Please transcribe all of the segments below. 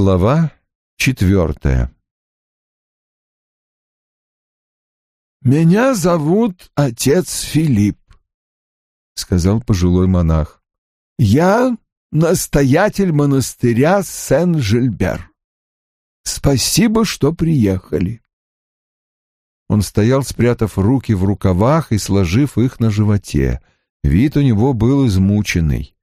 Глава четвертая «Меня зовут отец Филипп», — сказал пожилой монах. «Я настоятель монастыря Сен-Жильбер. Спасибо, что приехали». Он стоял, спрятав руки в рукавах и сложив их на животе. Вид у него был измученный.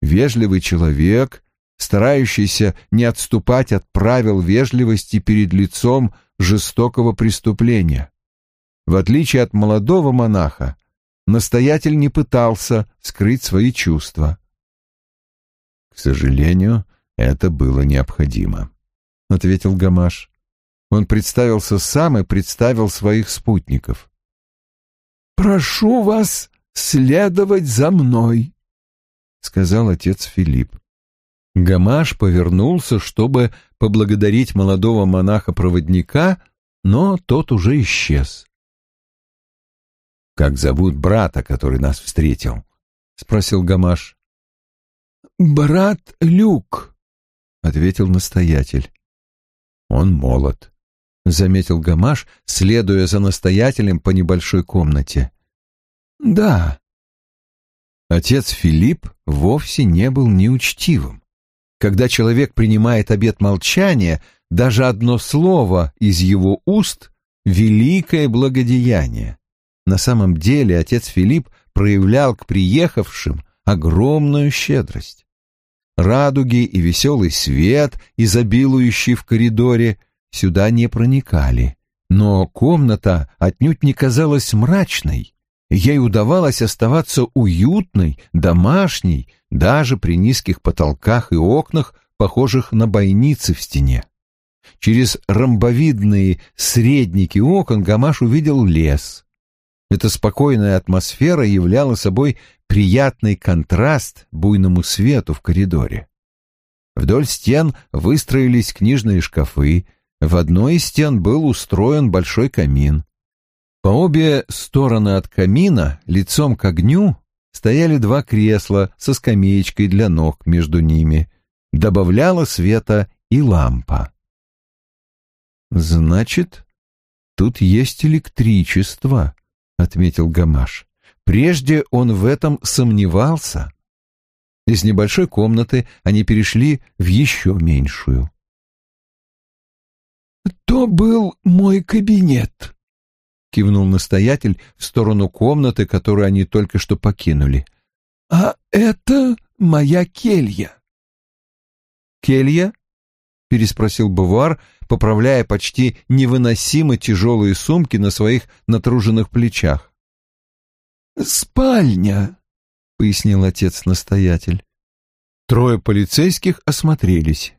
Вежливый человек, старающийся не отступать от правил вежливости перед лицом жестокого преступления. В отличие от молодого монаха, настоятель не пытался скрыть свои чувства. «К сожалению, это было необходимо», — ответил Гамаш. Он представился сам и представил своих спутников. «Прошу вас следовать за мной», — сказал отец Филипп. Гамаш повернулся, чтобы поблагодарить молодого монаха-проводника, но тот уже исчез. «Как зовут брата, который нас встретил?» — спросил Гамаш. «Брат Люк», — ответил настоятель. «Он молод», — заметил Гамаш, следуя за настоятелем по небольшой комнате. «Да». Отец Филипп вовсе не был неучтивым. Когда человек принимает обет молчания, даже одно слово из его уст — великое благодеяние. На самом деле отец Филипп проявлял к приехавшим огромную щедрость. Радуги и веселый свет, изобилующий в коридоре, сюда не проникали, но комната отнюдь не казалась мрачной. Ей удавалось оставаться уютной, домашней, даже при низких потолках и окнах, похожих на бойницы в стене. Через ромбовидные средники окон Гамаш увидел лес, эта спокойная атмосфера являла собой приятный контраст буйному свету в коридоре. Вдоль стен выстроились книжные шкафы, в одной из стен был устроен большой камин. По обе стороны от камина, лицом к огню, стояли два кресла со скамеечкой для ног между ними. Добавляла света и лампа. «Значит, тут есть электричество», — отметил Гамаш. Прежде он в этом сомневался. Из небольшой комнаты они перешли в еще меньшую. «То был мой кабинет», — кивнул настоятель в сторону комнаты, которую они только что покинули. «А это моя келья». «Келья?» — переспросил Бувар, поправляя почти невыносимо тяжелые сумки на своих натруженных плечах. «Спальня», — пояснил отец-настоятель. Трое полицейских осмотрелись.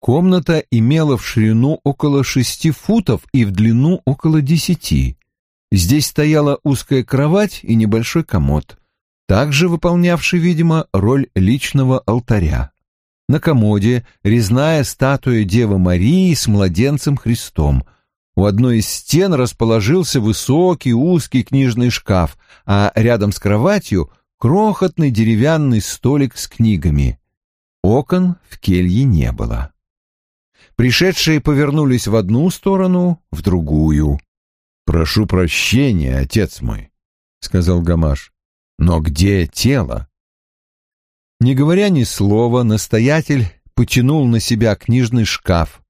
Комната имела в ширину около шести футов и в длину около десяти. Здесь стояла узкая кровать и небольшой комод, также выполнявший, видимо, роль личного алтаря. На комоде резная статуя Девы Марии с младенцем Христом. У одной из стен расположился высокий узкий книжный шкаф, а рядом с кроватью крохотный деревянный столик с книгами. Окон в келье не было. Пришедшие повернулись в одну сторону, в другую. «Прошу прощения, отец мой», — сказал Гамаш. «Но где тело?» Не говоря ни слова, настоятель потянул на себя книжный шкаф.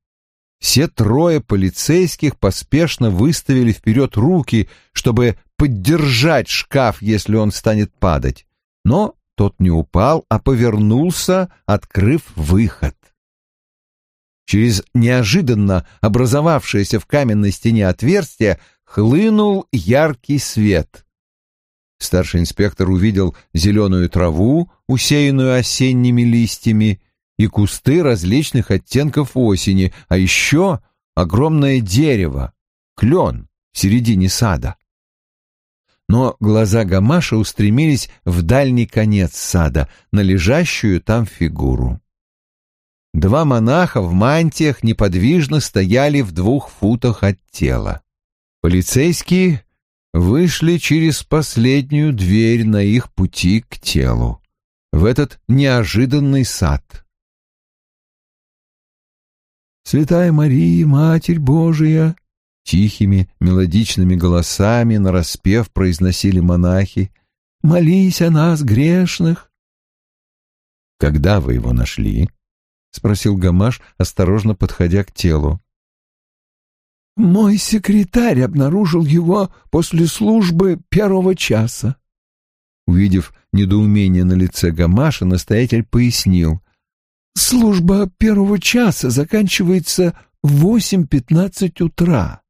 Все трое полицейских поспешно выставили вперед руки, чтобы поддержать шкаф, если он станет падать. Но тот не упал, а повернулся, открыв выход. Через неожиданно образовавшееся в каменной стене отверстие хлынул яркий свет. Старший инспектор увидел зеленую траву, усеянную осенними листьями, и кусты различных оттенков осени, а еще огромное дерево, клен в середине сада. Но глаза Гамаша устремились в дальний конец сада, на лежащую там фигуру. Два монаха в мантиях неподвижно стояли в двух футах от тела. Полицейские вышли через последнюю дверь на их пути к телу, в этот неожиданный сад. Святая Мария, Матерь Божия!» Тихими, мелодичными голосами нараспев произносили монахи. «Молись о нас, грешных!» «Когда вы его нашли?» — спросил Гамаш, осторожно подходя к телу. «Мой секретарь обнаружил его после службы первого часа». Увидев недоумение на лице Гамаша, настоятель пояснил. «Служба первого часа заканчивается в восемь пятнадцать утра.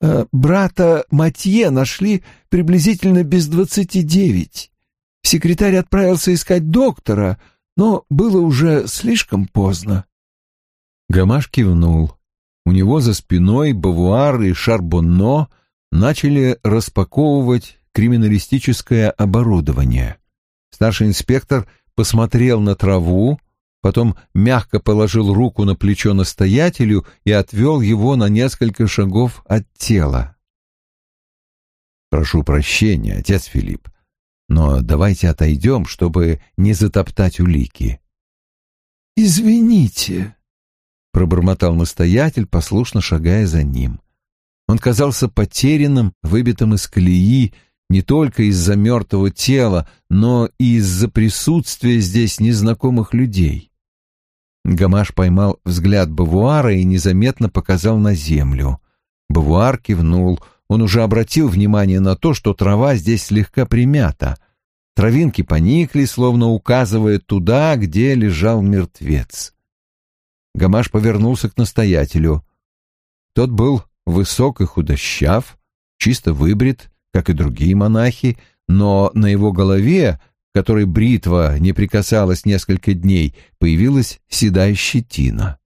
Э, брата Матье нашли приблизительно без двадцати девять. Секретарь отправился искать доктора, но было уже слишком поздно». Гамаш кивнул. У него за спиной Бавуар и Шарбонно начали распаковывать криминалистическое оборудование. Старший инспектор посмотрел на траву, потом мягко положил руку на плечо настоятелю и отвел его на несколько шагов от тела. «Прошу прощения, отец Филипп, но давайте отойдем, чтобы не затоптать улики». «Извините», пробормотал настоятель, послушно шагая за ним. Он казался потерянным, выбитым из колеи, не только из-за мертвого тела, но и из-за присутствия здесь незнакомых людей. Гамаш поймал взгляд Бавуара и незаметно показал на землю. Бавуар кивнул. Он уже обратил внимание на то, что трава здесь слегка примята. Травинки поникли, словно указывая туда, где лежал мертвец. Гамаш повернулся к настоятелю. Тот был высок и худощав, чисто выбрит, как и другие монахи, но на его голове, которой бритва не прикасалась несколько дней, появилась седая щетина.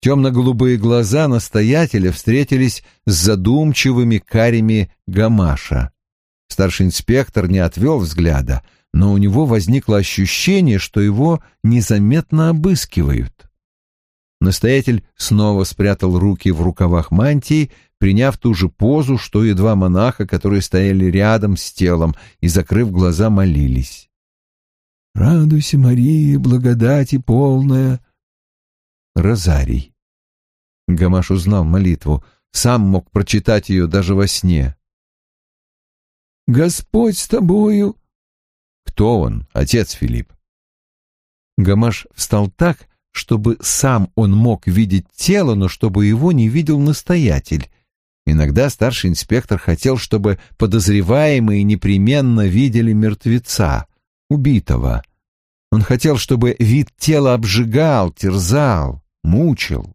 Темно-голубые глаза настоятеля встретились с задумчивыми карями Гамаша. Старший инспектор не отвел взгляда, но у него возникло ощущение, что его незаметно обыскивают. Настоятель снова спрятал руки в рукавах мантии, приняв ту же позу, что и два монаха, которые стояли рядом с телом и, закрыв глаза, молились. «Радуйся, Мария, благодати полная!» Розарий. Гамаш узнал молитву, сам мог прочитать ее даже во сне. «Господь с тобою!» Кто он, отец Филипп? Гамаш встал так, чтобы сам он мог видеть тело, но чтобы его не видел настоятель. Иногда старший инспектор хотел, чтобы подозреваемые непременно видели мертвеца, убитого. Он хотел, чтобы вид тела обжигал, терзал, мучил.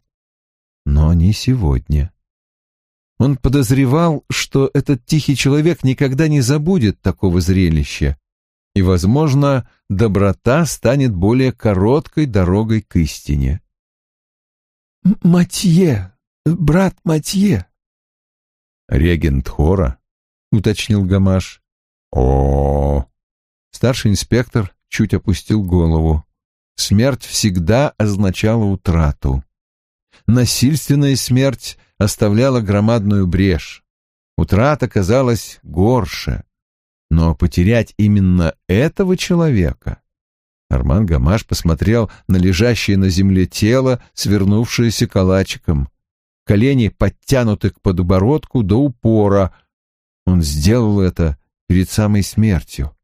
Но не сегодня. Он подозревал, что этот тихий человек никогда не забудет такого зрелища, и, возможно, доброта станет более короткой дорогой к истине. «Матье, брат Матье». «Регент хора», — уточнил Гамаш. о Старший инспектор чуть опустил голову. Смерть всегда означала утрату. Насильственная смерть оставляла громадную брешь. Утрата казалась горше. Но потерять именно этого человека... Арман Гамаш посмотрел на лежащее на земле тело, свернувшееся калачиком. Колени подтянуты к подбородку до упора. Он сделал это перед самой смертью.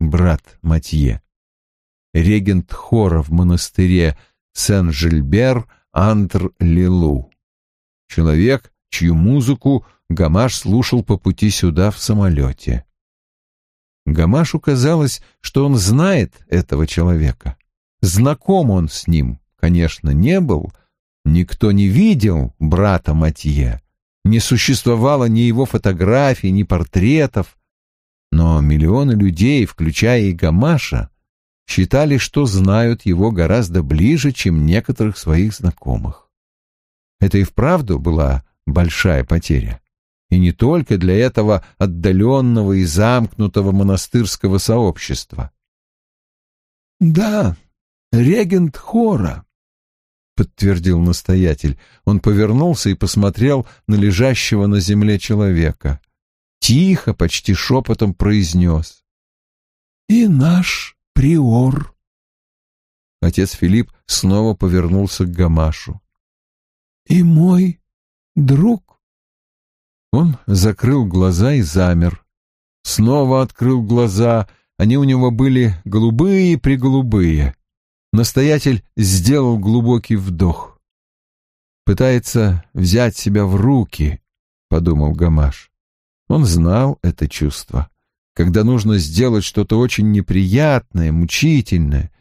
Брат Матье. Регент хора в монастыре Сен-Жильбер Антр-Лилу. Человек, чью музыку Гамаш слушал по пути сюда в самолете. Гамашу казалось, что он знает этого человека. Знаком он с ним, конечно, не был. Никто не видел брата Матье. Не существовало ни его фотографий, ни портретов. Но миллионы людей, включая и Гамаша, считали, что знают его гораздо ближе, чем некоторых своих знакомых. Это и вправду была большая потеря и не только для этого отдаленного и замкнутого монастырского сообщества. «Да, регент хора», — подтвердил настоятель. Он повернулся и посмотрел на лежащего на земле человека. Тихо, почти шепотом произнес. «И наш приор». Отец Филипп снова повернулся к Гамашу. «И мой друг?» Он закрыл глаза и замер. Снова открыл глаза, они у него были голубые-преголубые. Настоятель сделал глубокий вдох. «Пытается взять себя в руки», — подумал Гамаш. Он знал это чувство, когда нужно сделать что-то очень неприятное, мучительное,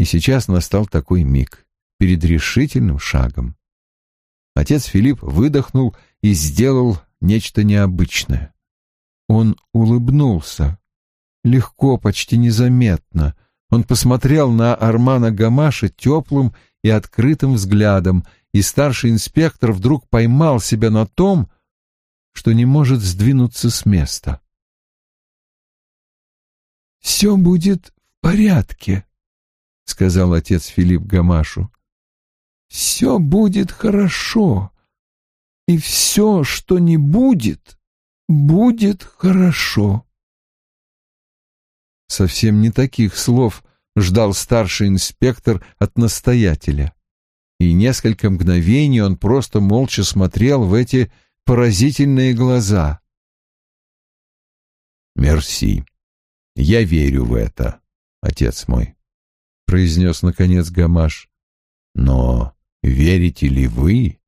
и сейчас настал такой миг перед решительным шагом. Отец Филипп выдохнул и сделал нечто необычное. Он улыбнулся, легко, почти незаметно. Он посмотрел на Армана Гамаша теплым и открытым взглядом, и старший инспектор вдруг поймал себя на том, что не может сдвинуться с места. «Все будет в порядке», — сказал отец Филипп Гамашу. «Все будет хорошо, и все, что не будет, будет хорошо». Совсем не таких слов ждал старший инспектор от настоятеля. И несколько мгновений он просто молча смотрел в эти поразительные глаза. «Мерси. Я верю в это, отец мой», — произнес наконец Гамаш. «Но верите ли вы?»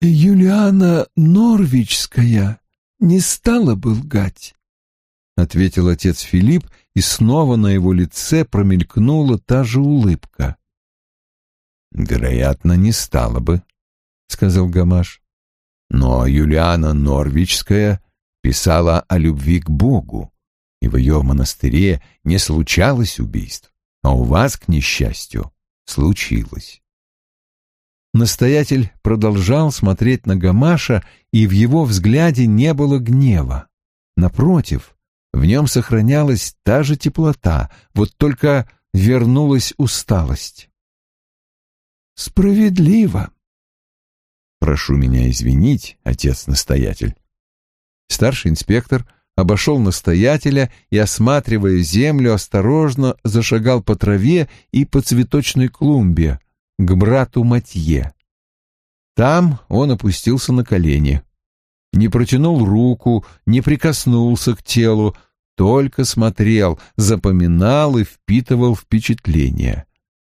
«Юлиана Норвичская не стала бы лгать. — ответил отец Филипп, и снова на его лице промелькнула та же улыбка. «Вероятно, не стало бы», — сказал Гамаш. «Но Юлиана Норвичская писала о любви к Богу, и в ее монастыре не случалось убийств, а у вас, к несчастью, случилось». Настоятель продолжал смотреть на Гамаша, и в его взгляде не было гнева. Напротив, в нем сохранялась та же теплота, вот только вернулась усталость. «Справедливо!» «Прошу меня извинить, отец-настоятель». Старший инспектор обошел настоятеля и, осматривая землю, осторожно зашагал по траве и по цветочной клумбе к брату Матье. Там он опустился на колени не протянул руку, не прикоснулся к телу, только смотрел, запоминал и впитывал впечатления.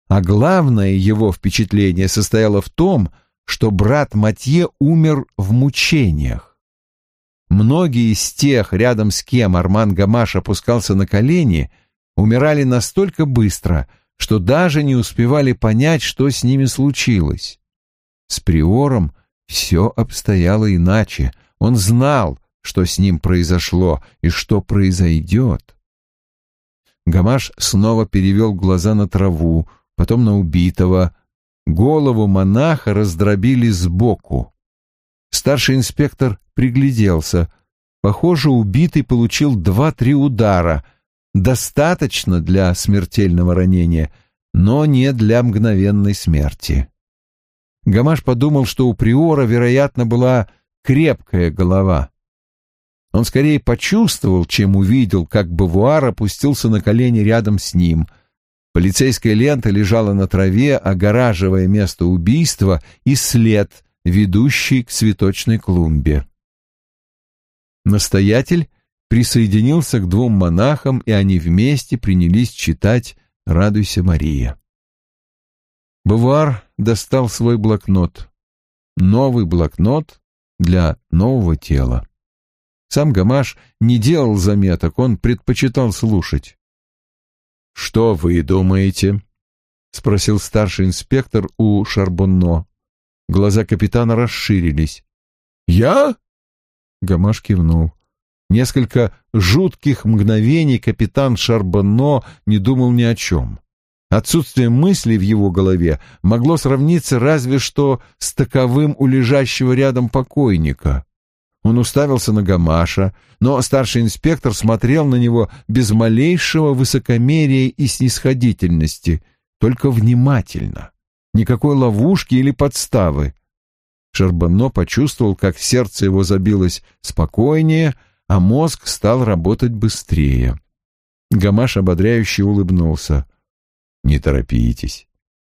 А главное его впечатление состояло в том, что брат Матье умер в мучениях. Многие из тех, рядом с кем Арман Гамаш опускался на колени, умирали настолько быстро, что даже не успевали понять, что с ними случилось. С приором все обстояло иначе — он знал, что с ним произошло и что произойдет. Гамаш снова перевел глаза на траву, потом на убитого. Голову монаха раздробили сбоку. Старший инспектор пригляделся. Похоже, убитый получил два-три удара. Достаточно для смертельного ранения, но не для мгновенной смерти. Гамаш подумал, что у приора, вероятно, была крепкая голова. Он скорее почувствовал, чем увидел, как Бавуар опустился на колени рядом с ним. Полицейская лента лежала на траве, огораживая место убийства и след, ведущий к цветочной клумбе. Настоятель присоединился к двум монахам, и они вместе принялись читать «Радуйся, Мария». Бавуар достал свой блокнот. Новый блокнот для нового тела. Сам Гамаш не делал заметок, он предпочитал слушать. «Что вы думаете?» — спросил старший инспектор у Шарбонно. Глаза капитана расширились. «Я?» — Гамаш кивнул. Несколько жутких мгновений капитан Шарбонно не думал ни о чем. Отсутствие мыслей в его голове могло сравниться разве что с таковым у лежащего рядом покойника. Он уставился на Гамаша, но старший инспектор смотрел на него без малейшего высокомерия и снисходительности, только внимательно. Никакой ловушки или подставы. Шарбанно почувствовал, как сердце его забилось спокойнее, а мозг стал работать быстрее. Гамаш ободряюще улыбнулся. Не торопитесь.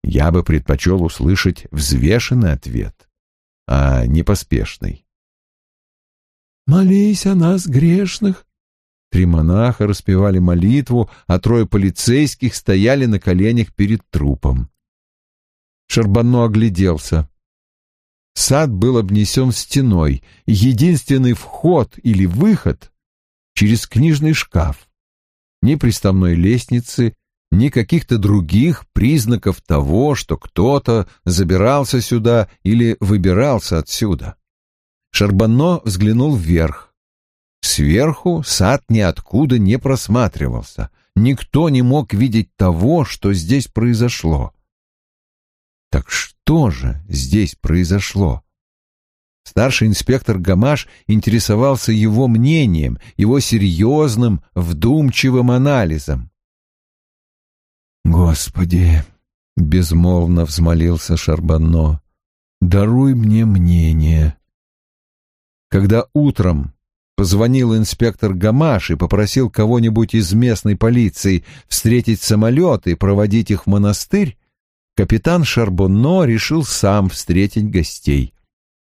Я бы предпочел услышать взвешенный ответ, а не поспешный. «Молись о нас, грешных!» Три монаха распевали молитву, а трое полицейских стояли на коленях перед трупом. Шарбано огляделся. Сад был обнесен стеной, единственный вход или выход через книжный шкаф. Ни приставной лестницы, ни каких-то других признаков того, что кто-то забирался сюда или выбирался отсюда. Шарбано взглянул вверх. Сверху сад ниоткуда не просматривался. Никто не мог видеть того, что здесь произошло. Так что же здесь произошло? Старший инспектор Гамаш интересовался его мнением, его серьезным, вдумчивым анализом. «Господи!» — безмолвно взмолился Шарбанно. «Даруй мне мнение». Когда утром позвонил инспектор Гамаш и попросил кого-нибудь из местной полиции встретить самолет и проводить их в монастырь, капитан Шарбонно решил сам встретить гостей.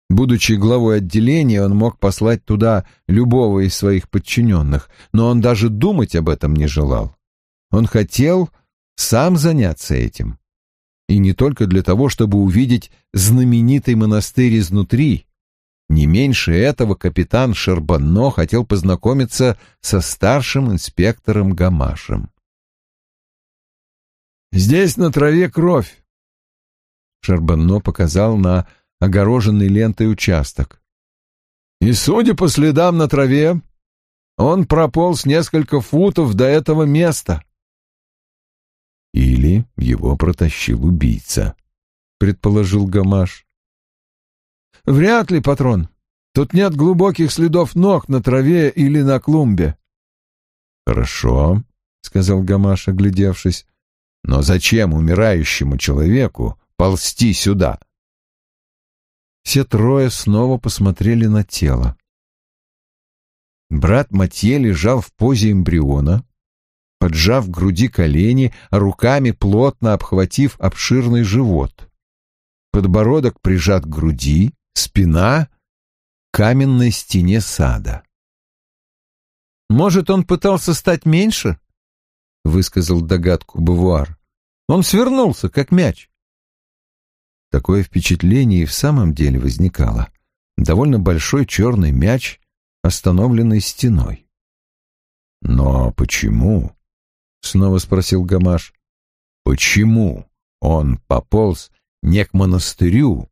Будучи главой отделения, он мог послать туда любого из своих подчиненных, но он даже думать об этом не желал. Он хотел сам заняться этим. И не только для того, чтобы увидеть знаменитый монастырь изнутри. Не меньше этого капитан Шербанно хотел познакомиться со старшим инспектором Гамашем. «Здесь на траве кровь!» Шербанно показал на огороженный лентой участок. И, судя по следам на траве, он прополз несколько футов до этого места. Или его протащил убийца, предположил Гамаш. Вряд ли, патрон. Тут нет глубоких следов ног на траве или на клумбе. Хорошо, сказал Гамаш, оглядевшись. Но зачем умирающему человеку ползти сюда? Все трое снова посмотрели на тело. Брат Матье лежал в позе эмбриона, поджав груди колени, руками плотно обхватив обширный живот. Подбородок прижат к груди, спина — к каменной стене сада. «Может, он пытался стать меньше?» — высказал догадку Бавуар. «Он свернулся, как мяч». Такое впечатление и в самом деле возникало. Довольно большой черный мяч, остановленный стеной. «Но почему?» — снова спросил Гамаш. «Почему он пополз не к монастырю?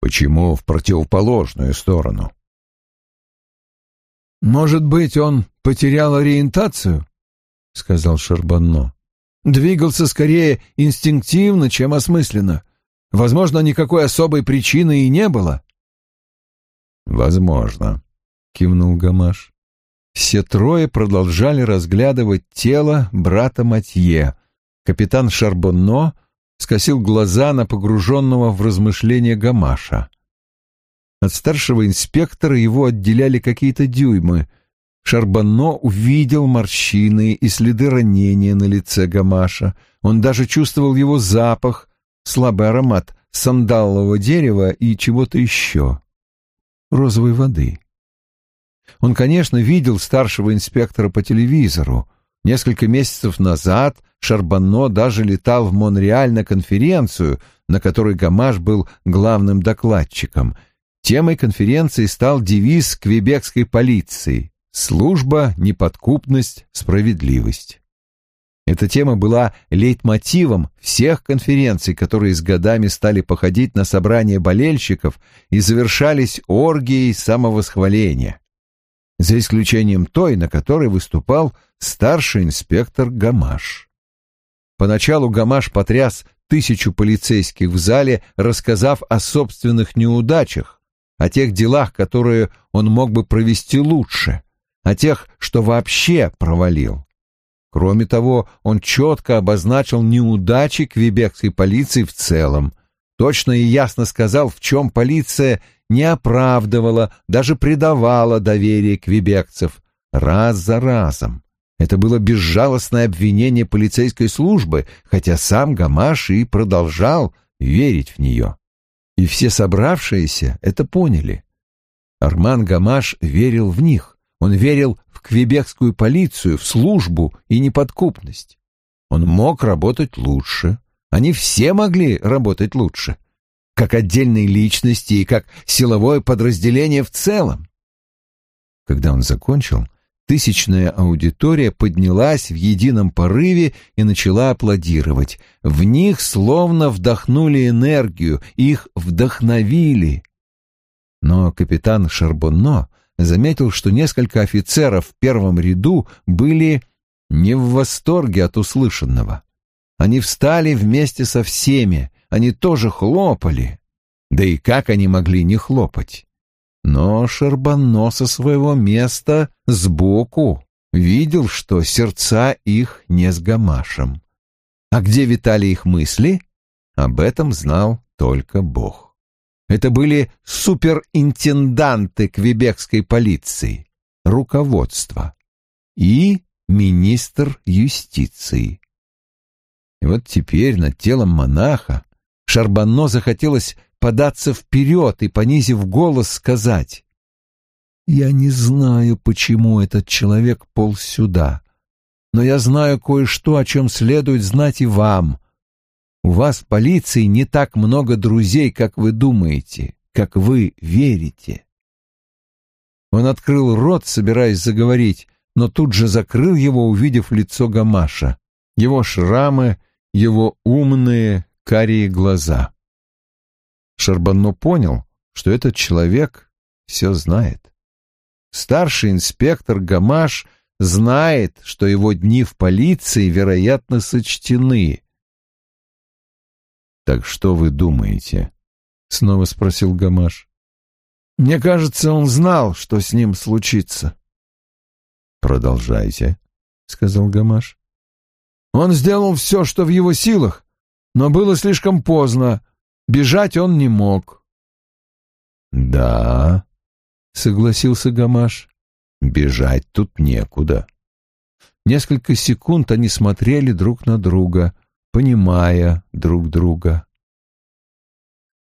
Почему в противоположную сторону?» «Может быть, он потерял ориентацию?» — сказал Шарбанно. «Двигался скорее инстинктивно, чем осмысленно. Возможно, никакой особой причины и не было. Возможно, кивнул Гамаш. Все трое продолжали разглядывать тело брата Матье. Капитан Шарбонно скосил глаза на погруженного в размышления Гамаша. От старшего инспектора его отделяли какие-то дюймы. Шарбонно увидел морщины и следы ранения на лице Гамаша. Он даже чувствовал его запах, слабый аромат сандалового дерева и чего-то еще. Розовой воды. Он, конечно, видел старшего инспектора по телевизору. Несколько месяцев назад Шарбанно даже летал в Монреаль на конференцию, на которой Гамаш был главным докладчиком. Темой конференции стал девиз квебекской полиции «Служба, неподкупность, справедливость». Эта тема была лейтмотивом всех конференций, которые с годами стали походить на собрания болельщиков и завершались оргией самовосхваления. За исключением той, на которой выступал старший инспектор Гамаш. Поначалу Гамаш потряс тысячу полицейских в зале, рассказав о собственных неудачах, о тех делах, которые он мог бы провести лучше, о тех, что вообще провалил. Кроме того, он четко обозначил неудачи квебекской полиции в целом, точно и ясно сказал, в чем полиция не оправдывала, даже предавала доверие квебекцев раз за разом. Это было безжалостное обвинение полицейской службы, хотя сам Гамаш и продолжал верить в нее. И все собравшиеся это поняли. Арман Гамаш верил в них. Он верил в квебекскую полицию, в службу и неподкупность. Он мог работать лучше. Они все могли работать лучше. Как отдельные личности и как силовое подразделение в целом. Когда он закончил, тысячная аудитория поднялась в едином порыве и начала аплодировать. В них словно вдохнули энергию, их вдохновили. Но капитан Шарбонно заметил, что несколько офицеров в первом ряду были не в восторге от услышанного. Они встали вместе со всеми, они тоже хлопали. Да и как они могли не хлопать? Но Шарбанно со своего места сбоку видел, что сердца их не с гамашем. А где витали их мысли, об этом знал только Бог. Это были суперинтенданты квебекской полиции, руководство и министр юстиции. И вот теперь над телом монаха Шарбанно захотелось податься вперед и, понизив голос, сказать «Я не знаю, почему этот человек полз сюда, но я знаю кое-что, о чем следует знать и вам. У вас в полиции не так много друзей, как вы думаете, как вы верите». Он открыл рот, собираясь заговорить, но тут же закрыл его, увидев лицо Гамаша, его шрамы, его умные карие глаза. Шарбанно понял, что этот человек все знает. Старший инспектор Гамаш знает, что его дни в полиции, вероятно, сочтены. «Так что вы думаете?» — снова спросил Гамаш. «Мне кажется, он знал, что с ним случится». «Продолжайте», — сказал Гамаш. «Он сделал все, что в его силах, но было слишком поздно. Бежать он не мог. «Да», — согласился Гамаш, — «бежать тут некуда». Несколько секунд они смотрели друг на друга, понимая друг друга.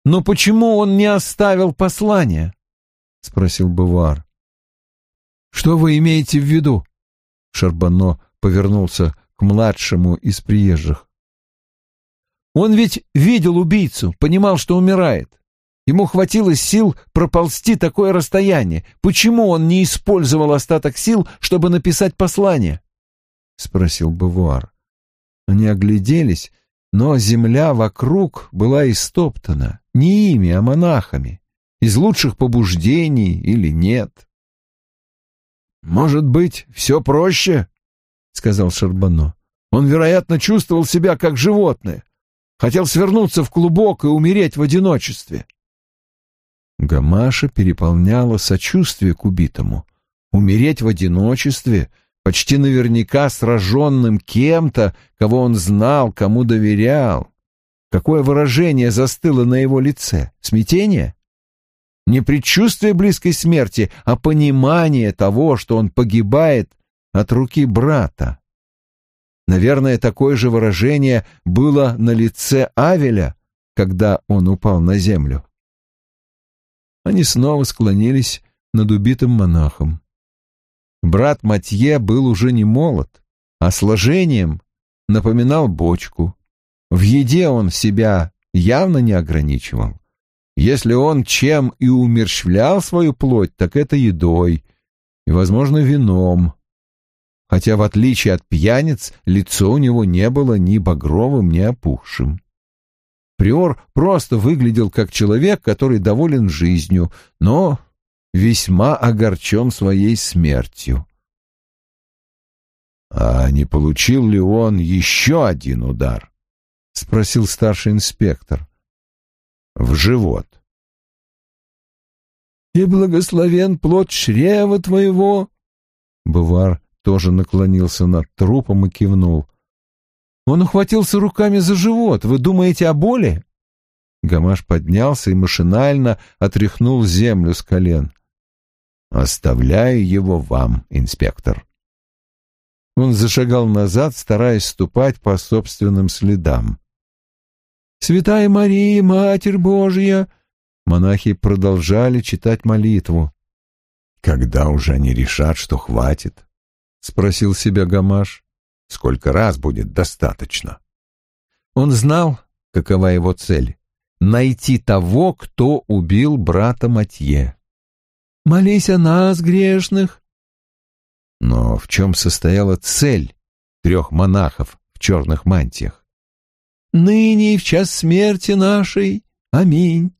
«Но почему он не оставил послание?» — спросил Бувар. «Что вы имеете в виду?» Шарбано повернулся к младшему из приезжих. Он ведь видел убийцу, понимал, что умирает. Ему хватило сил проползти такое расстояние. Почему он не использовал остаток сил, чтобы написать послание? — спросил Бавуар. Они огляделись, но земля вокруг была истоптана. Не ими, а монахами. Из лучших побуждений или нет. «Может быть, все проще?» — сказал Шарбано. «Он, вероятно, чувствовал себя как животное. Хотел свернуться в клубок и умереть в одиночестве. Гамаша переполняла сочувствие к убитому. Умереть в одиночестве, почти наверняка сраженным кем-то, кого он знал, кому доверял. Какое выражение застыло на его лице? Смятение? Не предчувствие близкой смерти, а понимание того, что он погибает от руки брата. Наверное, такое же выражение было на лице Авеля, когда он упал на землю. Они снова склонились над убитым монахом. Брат Матье был уже не молод, а сложением напоминал бочку. В еде он себя явно не ограничивал. Если он чем и умерщвлял свою плоть, так это едой и, возможно, вином, хотя в отличие от пьяниц лицо у него не было ни багровым, ни опухшим. Приор просто выглядел как человек, который доволен жизнью, но весьма огорчен своей смертью. «А не получил ли он еще один удар?» — спросил старший инспектор. «В живот». «И благословен плод чрева твоего!» Бувар тоже наклонился над трупом и кивнул. «Он ухватился руками за живот. Вы думаете о боли?» Гамаш поднялся и машинально отряхнул землю с колен. «Оставляю его вам, инспектор». Он зашагал назад, стараясь ступать по собственным следам. «Святая Мария, Матерь Божья!» Монахи продолжали читать молитву. «Когда уже они решат, что хватит?» — спросил себя Гамаш. «Сколько раз будет достаточно?» Он знал, какова его цель — найти того, кто убил брата Матье. «Молись о нас, грешных!» Но в чем состояла цель трех монахов в черных мантиях? «Ныне и в час смерти нашей. Аминь».